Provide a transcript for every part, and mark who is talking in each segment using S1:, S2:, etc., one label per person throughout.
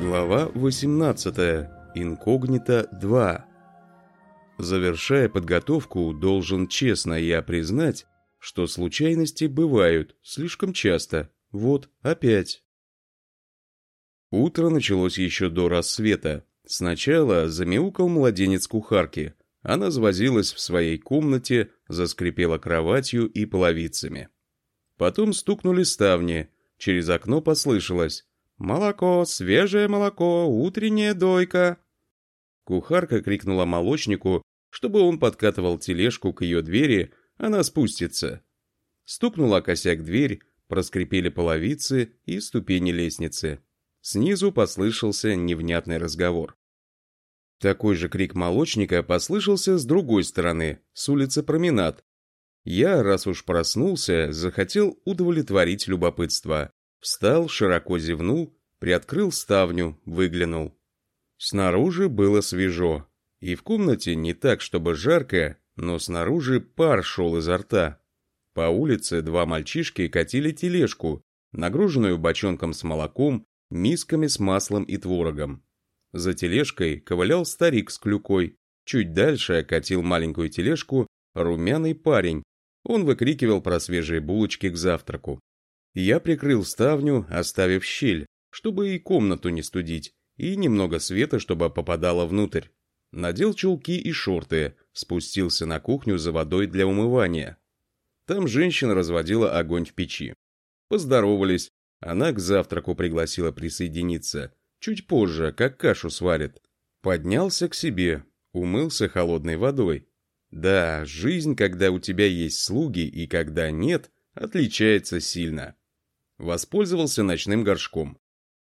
S1: Глава 18. Инкогнито 2. Завершая подготовку, должен честно я признать, что случайности бывают слишком часто. Вот, опять. Утро началось еще до рассвета. Сначала замяукал младенец кухарки. Она завозилась в своей комнате, заскрипела кроватью и половицами. Потом стукнули ставни. Через окно послышалось «Молоко, свежее молоко, утренняя дойка!» Кухарка крикнула молочнику, чтобы он подкатывал тележку к ее двери, она спустится. Стукнула косяк дверь, проскрипели половицы и ступени лестницы. Снизу послышался невнятный разговор. Такой же крик молочника послышался с другой стороны, с улицы Променад. Я, раз уж проснулся, захотел удовлетворить любопытство. Встал, широко зевнул, приоткрыл ставню, выглянул. Снаружи было свежо, и в комнате не так, чтобы жарко, но снаружи пар шел изо рта. По улице два мальчишки катили тележку, нагруженную бочонком с молоком, мисками с маслом и творогом. За тележкой ковылял старик с клюкой. Чуть дальше катил маленькую тележку румяный парень. Он выкрикивал про свежие булочки к завтраку. Я прикрыл ставню, оставив щель, чтобы и комнату не студить, и немного света, чтобы попадало внутрь. Надел чулки и шорты, спустился на кухню за водой для умывания. Там женщина разводила огонь в печи. Поздоровались, она к завтраку пригласила присоединиться. Чуть позже, как кашу сварит. Поднялся к себе, умылся холодной водой. Да, жизнь, когда у тебя есть слуги и когда нет, отличается сильно воспользовался ночным горшком.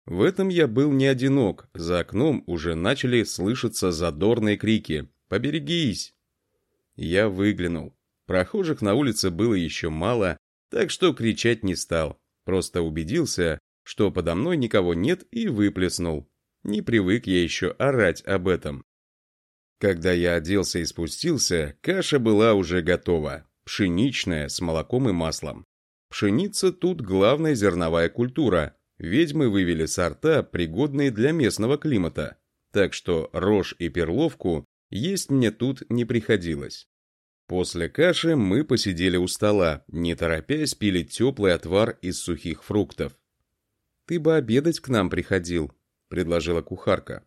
S1: В этом я был не одинок, за окном уже начали слышаться задорные крики «Поберегись!». Я выглянул. Прохожих на улице было еще мало, так что кричать не стал, просто убедился, что подо мной никого нет и выплеснул. Не привык я еще орать об этом. Когда я оделся и спустился, каша была уже готова, пшеничная, с молоком и маслом. Пшеница тут главная зерновая культура. Ведьмы вывели сорта, пригодные для местного климата. Так что рожь и перловку есть мне тут не приходилось. После каши мы посидели у стола, не торопясь пили теплый отвар из сухих фруктов. «Ты бы обедать к нам приходил», — предложила кухарка.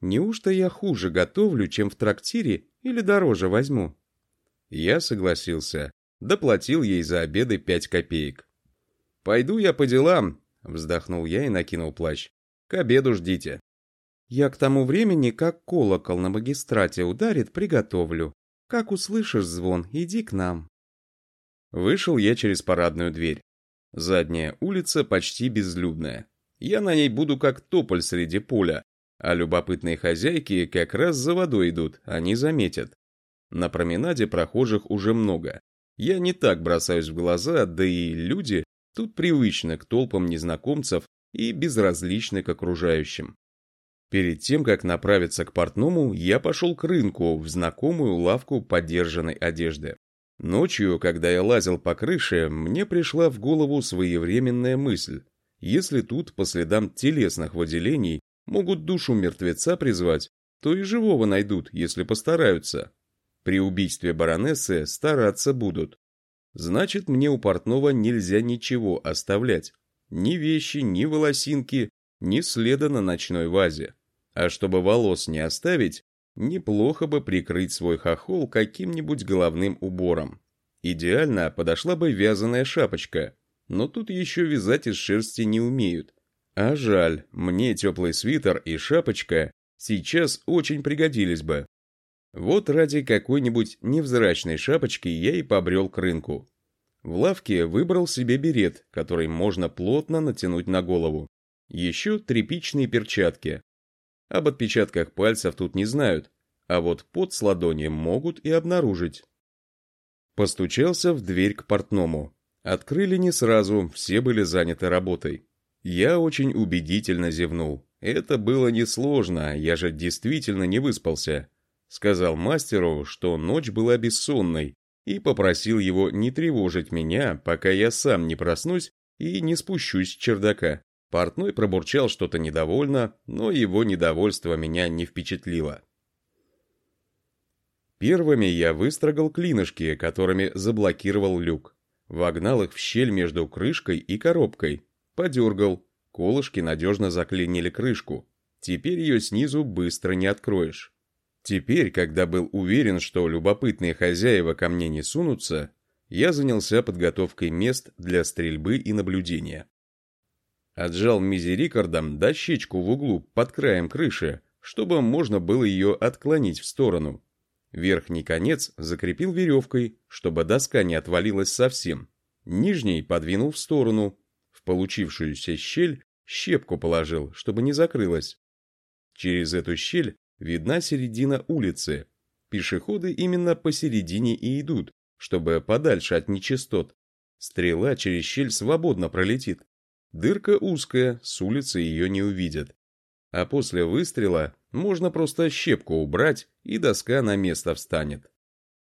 S1: «Неужто я хуже готовлю, чем в трактире, или дороже возьму?» Я согласился, доплатил ей за обеды пять копеек. «Пойду я по делам», — вздохнул я и накинул плащ. «К обеду ждите». «Я к тому времени, как колокол на магистрате ударит, приготовлю. Как услышишь звон, иди к нам». Вышел я через парадную дверь. Задняя улица почти безлюдная. Я на ней буду как тополь среди поля, а любопытные хозяйки как раз за водой идут, они заметят. На променаде прохожих уже много. Я не так бросаюсь в глаза, да и люди тут привычны к толпам незнакомцев и безразличны к окружающим. Перед тем, как направиться к портному, я пошел к рынку в знакомую лавку подержанной одежды. Ночью, когда я лазил по крыше, мне пришла в голову своевременная мысль. Если тут по следам телесных выделений могут душу мертвеца призвать, то и живого найдут, если постараются. При убийстве баронессы стараться будут. Значит, мне у портного нельзя ничего оставлять. Ни вещи, ни волосинки, ни следа на ночной вазе. А чтобы волос не оставить, неплохо бы прикрыть свой хохол каким-нибудь головным убором. Идеально подошла бы вязаная шапочка, но тут еще вязать из шерсти не умеют. А жаль, мне теплый свитер и шапочка сейчас очень пригодились бы. Вот ради какой-нибудь невзрачной шапочки я и побрел к рынку. В лавке выбрал себе берет, который можно плотно натянуть на голову. Еще тряпичные перчатки. Об отпечатках пальцев тут не знают, а вот под с ладони могут и обнаружить. Постучался в дверь к портному. Открыли не сразу, все были заняты работой. Я очень убедительно зевнул. Это было несложно, я же действительно не выспался. Сказал мастеру, что ночь была бессонной, и попросил его не тревожить меня, пока я сам не проснусь и не спущусь с чердака. Портной пробурчал что-то недовольно, но его недовольство меня не впечатлило. Первыми я выстрогал клинышки, которыми заблокировал люк. Вогнал их в щель между крышкой и коробкой. Подергал. Колышки надежно заклинили крышку. Теперь ее снизу быстро не откроешь. Теперь, когда был уверен, что любопытные хозяева ко мне не сунутся, я занялся подготовкой мест для стрельбы и наблюдения. Отжал мизерикордом дощечку в углу под краем крыши, чтобы можно было ее отклонить в сторону. Верхний конец закрепил веревкой, чтобы доска не отвалилась совсем. Нижний подвинул в сторону. В получившуюся щель щепку положил, чтобы не закрылась. Через эту щель видна середина улицы. Пешеходы именно посередине и идут, чтобы подальше от нечистот. Стрела через щель свободно пролетит. Дырка узкая, с улицы ее не увидят. А после выстрела можно просто щепку убрать, и доска на место встанет.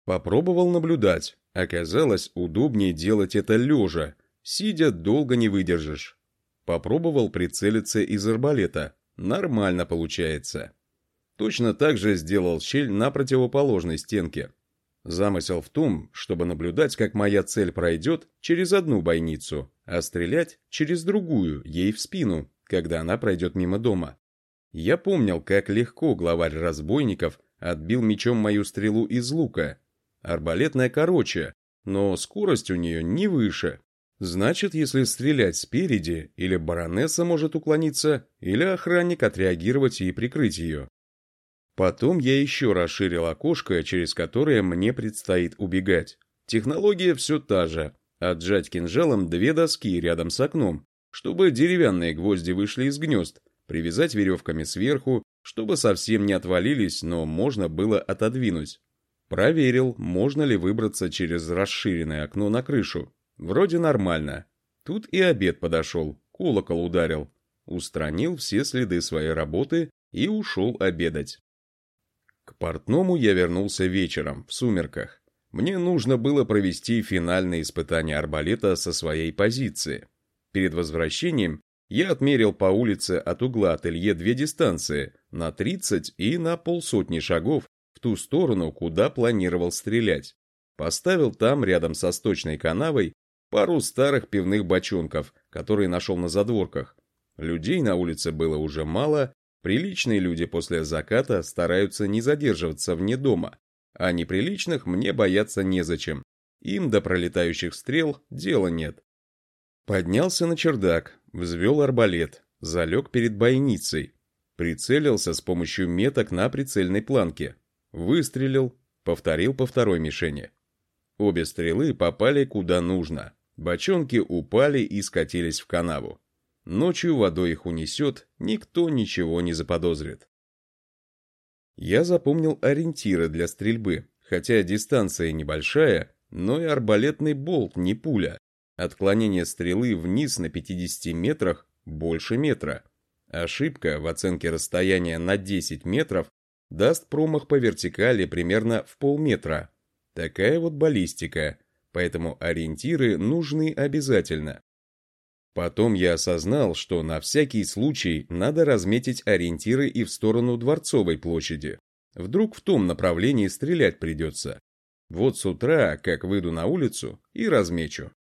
S1: Попробовал наблюдать. Оказалось, удобнее делать это лежа. Сидя, долго не выдержишь. Попробовал прицелиться из арбалета. Нормально получается. Точно так же сделал щель на противоположной стенке. Замысел в том, чтобы наблюдать, как моя цель пройдет через одну бойницу, а стрелять через другую, ей в спину, когда она пройдет мимо дома. Я помнил, как легко главарь разбойников отбил мечом мою стрелу из лука. Арбалетная короче, но скорость у нее не выше. Значит, если стрелять спереди, или баронесса может уклониться, или охранник отреагировать и прикрыть ее. Потом я еще расширил окошко, через которое мне предстоит убегать. Технология все та же. Отжать кинжалом две доски рядом с окном, чтобы деревянные гвозди вышли из гнезд, привязать веревками сверху, чтобы совсем не отвалились, но можно было отодвинуть. Проверил, можно ли выбраться через расширенное окно на крышу. Вроде нормально. Тут и обед подошел, колокол ударил. Устранил все следы своей работы и ушел обедать. К портному я вернулся вечером, в сумерках. Мне нужно было провести финальное испытание арбалета со своей позиции. Перед возвращением я отмерил по улице от угла ателье две дистанции, на 30 и на полсотни шагов, в ту сторону, куда планировал стрелять. Поставил там, рядом со сточной канавой, пару старых пивных бочонков, которые нашел на задворках. Людей на улице было уже мало, Приличные люди после заката стараются не задерживаться вне дома, а неприличных мне бояться незачем. Им до пролетающих стрел дела нет. Поднялся на чердак, взвел арбалет, залег перед бойницей, прицелился с помощью меток на прицельной планке, выстрелил, повторил по второй мишени. Обе стрелы попали куда нужно. Бочонки упали и скатились в канаву. Ночью водой их унесет, никто ничего не заподозрит. Я запомнил ориентиры для стрельбы, хотя дистанция небольшая, но и арбалетный болт не пуля. Отклонение стрелы вниз на 50 метрах больше метра. Ошибка в оценке расстояния на 10 метров даст промах по вертикали примерно в полметра. Такая вот баллистика, поэтому ориентиры нужны обязательно. Потом я осознал, что на всякий случай надо разметить ориентиры и в сторону Дворцовой площади. Вдруг в том направлении стрелять придется. Вот с утра, как выйду на улицу, и размечу.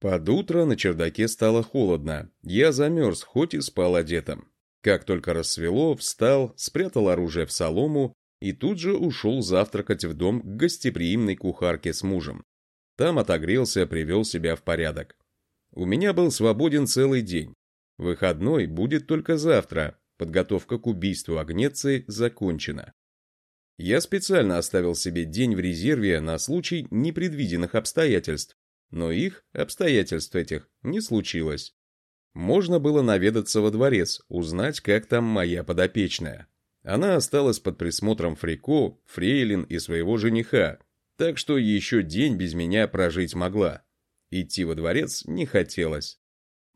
S1: Под утро на чердаке стало холодно. Я замерз, хоть и спал одетым. Как только рассвело, встал, спрятал оружие в солому и тут же ушел завтракать в дом к гостеприимной кухарке с мужем. Там отогрелся, привел себя в порядок. У меня был свободен целый день. Выходной будет только завтра. Подготовка к убийству Агнеции закончена. Я специально оставил себе день в резерве на случай непредвиденных обстоятельств, но их, обстоятельств этих, не случилось. Можно было наведаться во дворец, узнать, как там моя подопечная. Она осталась под присмотром Фрико, Фрейлин и своего жениха, так что еще день без меня прожить могла. Идти во дворец не хотелось.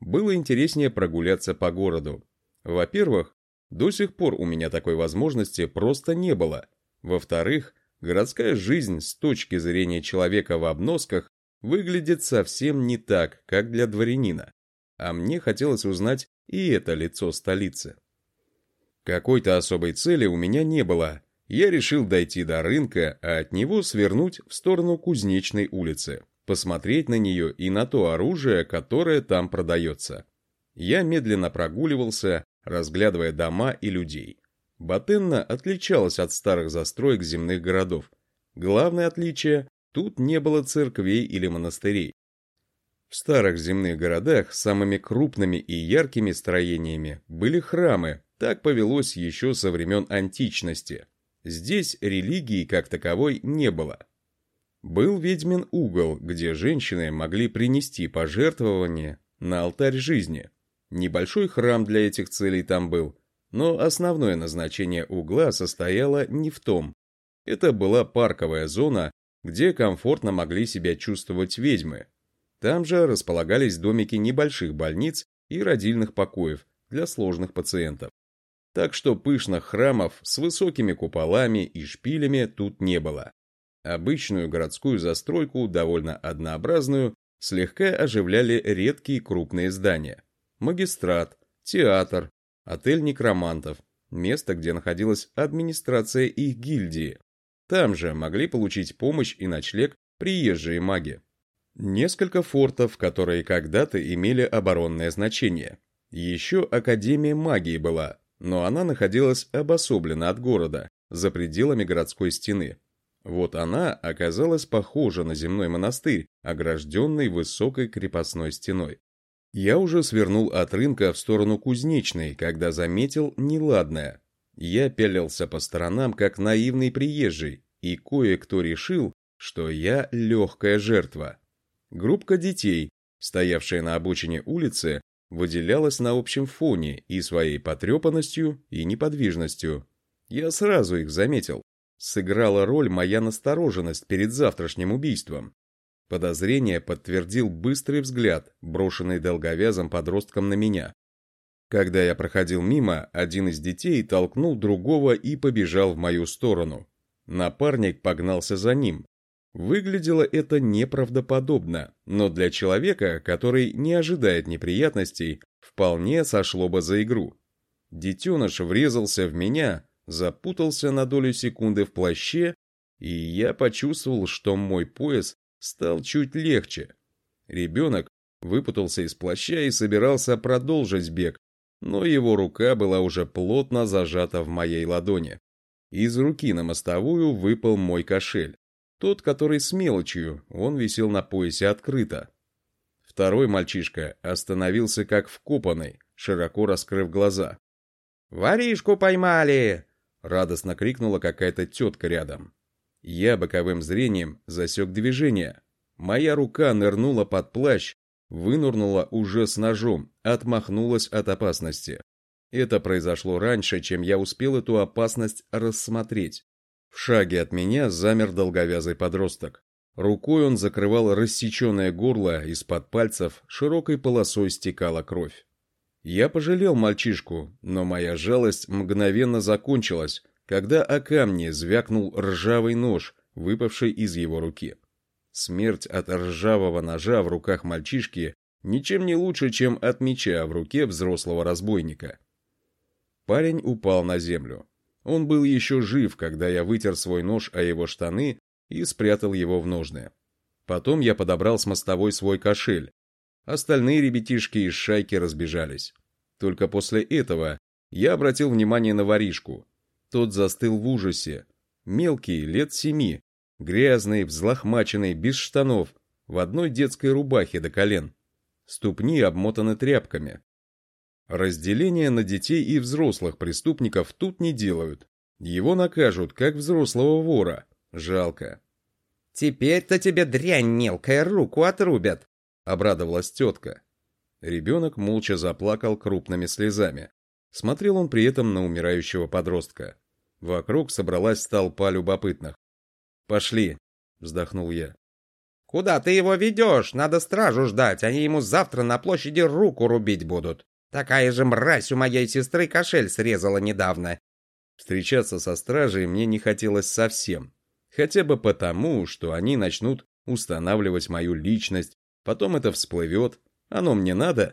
S1: Было интереснее прогуляться по городу. Во-первых, до сих пор у меня такой возможности просто не было. Во-вторых, городская жизнь с точки зрения человека в обносках выглядит совсем не так, как для дворянина. а мне хотелось узнать и это лицо столицы. Какой-то особой цели у меня не было. Я решил дойти до рынка, а от него свернуть в сторону Кузнечной улицы, посмотреть на нее и на то оружие, которое там продается. Я медленно прогуливался, разглядывая дома и людей. Батенна отличалась от старых застроек земных городов. Главное отличие – тут не было церквей или монастырей. В старых земных городах самыми крупными и яркими строениями были храмы, так повелось еще со времен античности. Здесь религии как таковой не было. Был ведьмин угол, где женщины могли принести пожертвования на алтарь жизни. Небольшой храм для этих целей там был, но основное назначение угла состояло не в том. Это была парковая зона, где комфортно могли себя чувствовать ведьмы, там же располагались домики небольших больниц и родильных покоев для сложных пациентов. Так что пышных храмов с высокими куполами и шпилями тут не было. Обычную городскую застройку, довольно однообразную, слегка оживляли редкие крупные здания. Магистрат, театр, отель некромантов, место, где находилась администрация их гильдии. Там же могли получить помощь и ночлег приезжие маги. Несколько фортов, которые когда-то имели оборонное значение. Еще Академия магии была, но она находилась обособленно от города, за пределами городской стены. Вот она оказалась похожа на земной монастырь, огражденный высокой крепостной стеной. Я уже свернул от рынка в сторону Кузнечной, когда заметил неладное. Я пялился по сторонам, как наивный приезжий, и кое-кто решил, что я легкая жертва. Группка детей, стоявшая на обочине улицы, выделялась на общем фоне и своей потрепанностью, и неподвижностью. Я сразу их заметил. Сыграла роль моя настороженность перед завтрашним убийством. Подозрение подтвердил быстрый взгляд, брошенный долговязым подростком на меня. Когда я проходил мимо, один из детей толкнул другого и побежал в мою сторону. Напарник погнался за ним, Выглядело это неправдоподобно, но для человека, который не ожидает неприятностей, вполне сошло бы за игру. Детеныш врезался в меня, запутался на долю секунды в плаще, и я почувствовал, что мой пояс стал чуть легче. Ребенок выпутался из плаща и собирался продолжить бег, но его рука была уже плотно зажата в моей ладони. Из руки на мостовую выпал мой кошель. Тот, который с мелочью, он висел на поясе открыто. Второй мальчишка остановился как вкопанный, широко раскрыв глаза. «Воришку поймали!» — радостно крикнула какая-то тетка рядом. Я боковым зрением засек движение. Моя рука нырнула под плащ, вынурнула уже с ножом, отмахнулась от опасности. Это произошло раньше, чем я успел эту опасность рассмотреть. В шаге от меня замер долговязый подросток. Рукой он закрывал рассеченное горло, из-под пальцев широкой полосой стекала кровь. Я пожалел мальчишку, но моя жалость мгновенно закончилась, когда о камне звякнул ржавый нож, выпавший из его руки. Смерть от ржавого ножа в руках мальчишки ничем не лучше, чем от меча в руке взрослого разбойника. Парень упал на землю. Он был еще жив, когда я вытер свой нож о его штаны и спрятал его в ножны. Потом я подобрал с мостовой свой кошель. Остальные ребятишки из шайки разбежались. Только после этого я обратил внимание на воришку. Тот застыл в ужасе. Мелкий, лет семи, грязный, взлохмаченный, без штанов, в одной детской рубахе до колен. Ступни обмотаны тряпками. Разделение на детей и взрослых преступников тут не делают. Его накажут, как взрослого вора. Жалко.
S2: «Теперь-то тебе дрянь мелкая руку отрубят», —
S1: обрадовалась тетка. Ребенок молча заплакал крупными слезами. Смотрел он при этом на умирающего подростка. Вокруг собралась толпа любопытных. «Пошли», — вздохнул я.
S2: «Куда ты его ведешь? Надо стражу ждать, они ему завтра на площади руку рубить будут». Такая же мразь у моей сестры кошель срезала недавно.
S1: Встречаться со стражей мне не хотелось совсем. Хотя бы потому, что они начнут устанавливать мою личность, потом это всплывет. Оно мне надо?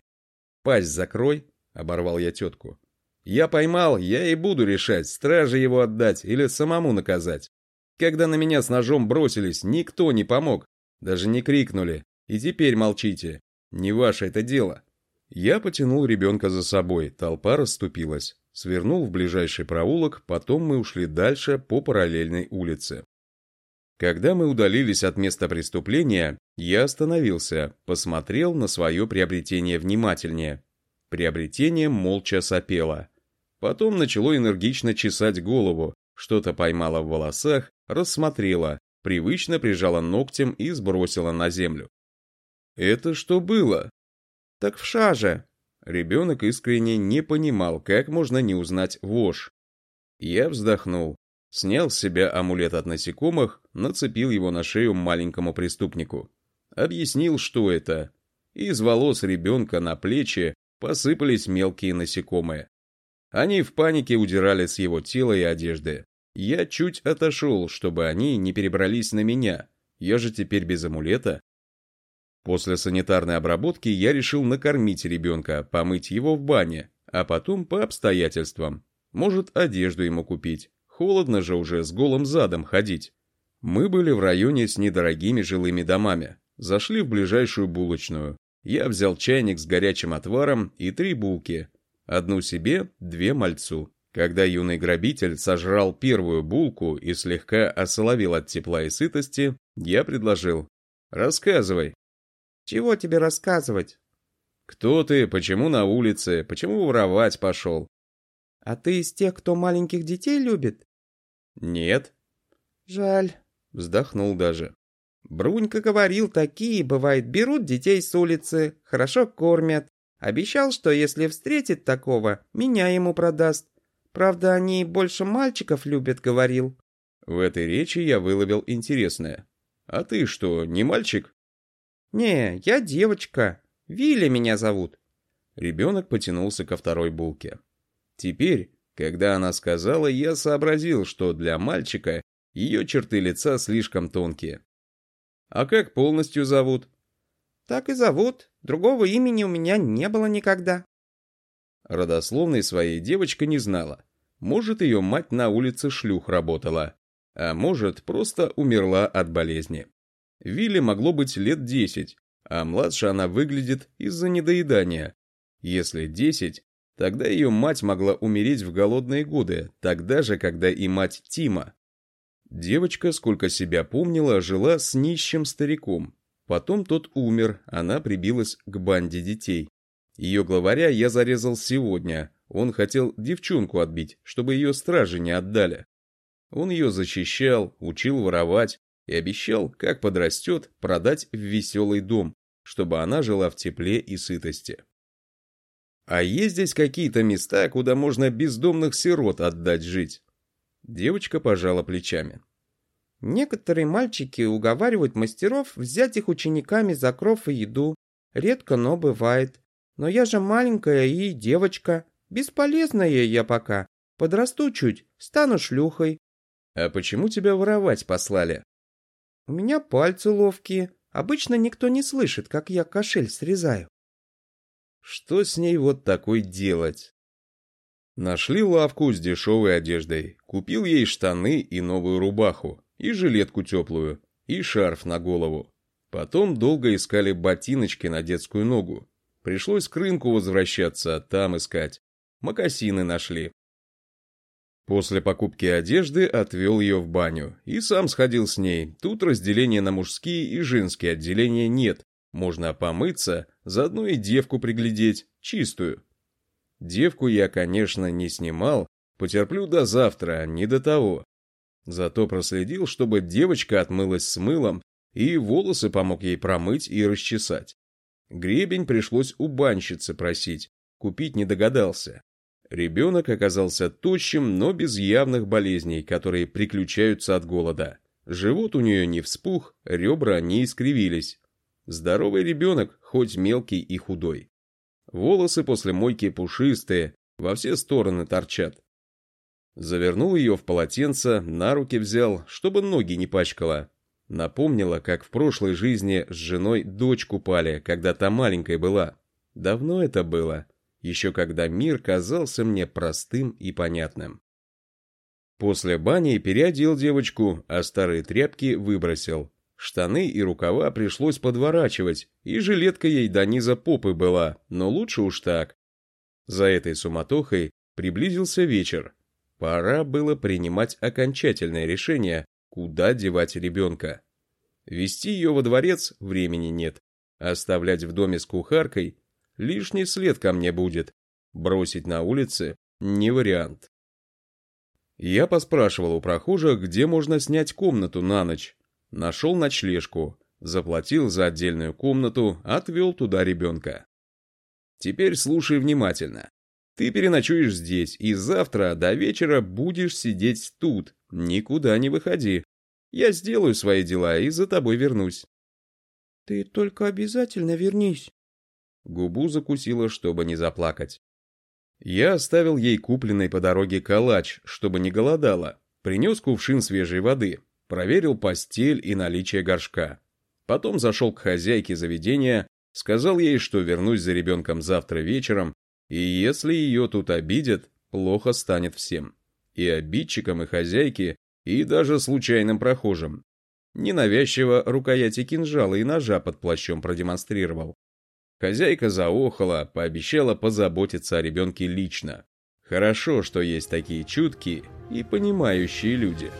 S1: пасть закрой!» — оборвал я тетку. «Я поймал, я и буду решать, страже его отдать или самому наказать. Когда на меня с ножом бросились, никто не помог, даже не крикнули. И теперь молчите. Не ваше это дело». Я потянул ребенка за собой, толпа расступилась. Свернул в ближайший проулок, потом мы ушли дальше по параллельной улице. Когда мы удалились от места преступления, я остановился, посмотрел на свое приобретение внимательнее. Приобретение молча сопело. Потом начало энергично чесать голову, что-то поймало в волосах, рассмотрела, привычно прижала ногтем и сбросила на землю. «Это что было?»
S2: «Так в шаже».
S1: Ребенок искренне не понимал, как можно не узнать вошь. Я вздохнул, снял с себя амулет от насекомых, нацепил его на шею маленькому преступнику. Объяснил, что это. Из волос ребенка на плечи посыпались мелкие насекомые. Они в панике удирали с его тела и одежды. Я чуть отошел, чтобы они не перебрались на меня. Я же теперь без амулета. После санитарной обработки я решил накормить ребенка, помыть его в бане, а потом по обстоятельствам. Может, одежду ему купить. Холодно же уже с голым задом ходить. Мы были в районе с недорогими жилыми домами. Зашли в ближайшую булочную. Я взял чайник с горячим отваром и три булки. Одну себе, две мальцу. Когда юный грабитель сожрал первую булку и слегка осоловил от тепла и сытости, я предложил. «Рассказывай».
S2: «Чего тебе рассказывать?»
S1: «Кто ты? Почему на улице? Почему воровать пошел?»
S2: «А ты из тех, кто маленьких детей любит?»
S1: «Нет».
S2: «Жаль», —
S1: вздохнул даже.
S2: «Брунька говорил, такие, бывает, берут детей с улицы, хорошо кормят. Обещал, что если встретит такого, меня ему продаст. Правда, они больше мальчиков любят, говорил.
S1: В этой речи я выловил интересное. А ты что, не мальчик?
S2: Не, я девочка. Виля меня зовут.
S1: Ребенок потянулся ко второй булке. Теперь, когда она сказала, я сообразил, что для мальчика ее черты лица слишком тонкие. А как полностью зовут?
S2: Так и зовут. Другого имени у меня не было никогда.
S1: Родословной своей девочка не знала. Может, ее мать на улице шлюх работала, а может, просто умерла от болезни. Вилле могло быть лет десять, а младше она выглядит из-за недоедания. Если десять, тогда ее мать могла умереть в голодные годы, тогда же, когда и мать Тима. Девочка, сколько себя помнила, жила с нищим стариком. Потом тот умер, она прибилась к банде детей. Ее главаря я зарезал сегодня, он хотел девчонку отбить, чтобы ее стражи не отдали. Он ее защищал, учил воровать и обещал, как подрастет, продать в веселый дом, чтобы она жила в тепле и сытости. А есть здесь какие-то места, куда можно бездомных сирот отдать жить? Девочка пожала плечами.
S2: Некоторые мальчики уговаривают мастеров взять их учениками за кров и еду. Редко, но бывает. Но я же маленькая и девочка. Бесполезная я пока. Подрасту чуть, стану шлюхой.
S1: А почему тебя воровать послали?
S2: У меня пальцы ловкие. Обычно никто не слышит, как я кошель срезаю.
S1: Что с ней вот такой делать? Нашли лавку с дешевой одеждой. Купил ей штаны и новую рубаху, и жилетку теплую, и шарф на голову. Потом долго искали ботиночки на детскую ногу. Пришлось к рынку возвращаться, там искать. Макасины нашли. После покупки одежды отвел ее в баню и сам сходил с ней. Тут разделения на мужские и женские отделения нет. Можно помыться, заодно и девку приглядеть, чистую. Девку я, конечно, не снимал, потерплю до завтра, не до того. Зато проследил, чтобы девочка отмылась с мылом и волосы помог ей промыть и расчесать. Гребень пришлось у банщицы просить, купить не догадался. Ребенок оказался тощим, но без явных болезней, которые приключаются от голода. Живот у нее не вспух, ребра не искривились. Здоровый ребенок, хоть мелкий и худой. Волосы после мойки пушистые, во все стороны торчат. Завернул ее в полотенце, на руки взял, чтобы ноги не пачкала. Напомнила, как в прошлой жизни с женой дочь купали, когда та маленькой была. Давно это было, еще когда мир казался мне простым и понятным. После бани переодел девочку, а старые тряпки выбросил. Штаны и рукава пришлось подворачивать, и жилетка ей до низа попы была, но лучше уж так. За этой суматохой приблизился вечер. Пора было принимать окончательное решение, куда девать ребенка. Вести ее во дворец времени нет. Оставлять в доме с кухаркой лишний след ко мне будет. Бросить на улице не вариант. Я поспрашивал у прохожих, где можно снять комнату на ночь. Нашел ночлежку, заплатил за отдельную комнату, отвел туда ребенка. Теперь слушай внимательно. Ты переночуешь здесь, и завтра до вечера будешь сидеть тут, никуда не выходи. Я сделаю свои дела и за тобой вернусь.
S2: Ты только обязательно вернись.
S1: Губу закусила, чтобы не заплакать. Я оставил ей купленный по дороге калач, чтобы не голодала. Принес кувшин свежей воды, проверил постель и наличие горшка. Потом зашел к хозяйке заведения, сказал ей, что вернусь за ребенком завтра вечером, и если ее тут обидят, плохо станет всем. И обидчикам, и хозяйке, и даже случайным прохожим. Ненавязчиво рукояти кинжала и ножа под плащом продемонстрировал. Хозяйка заохала, пообещала позаботиться о ребенке лично. Хорошо, что есть такие чуткие и понимающие люди.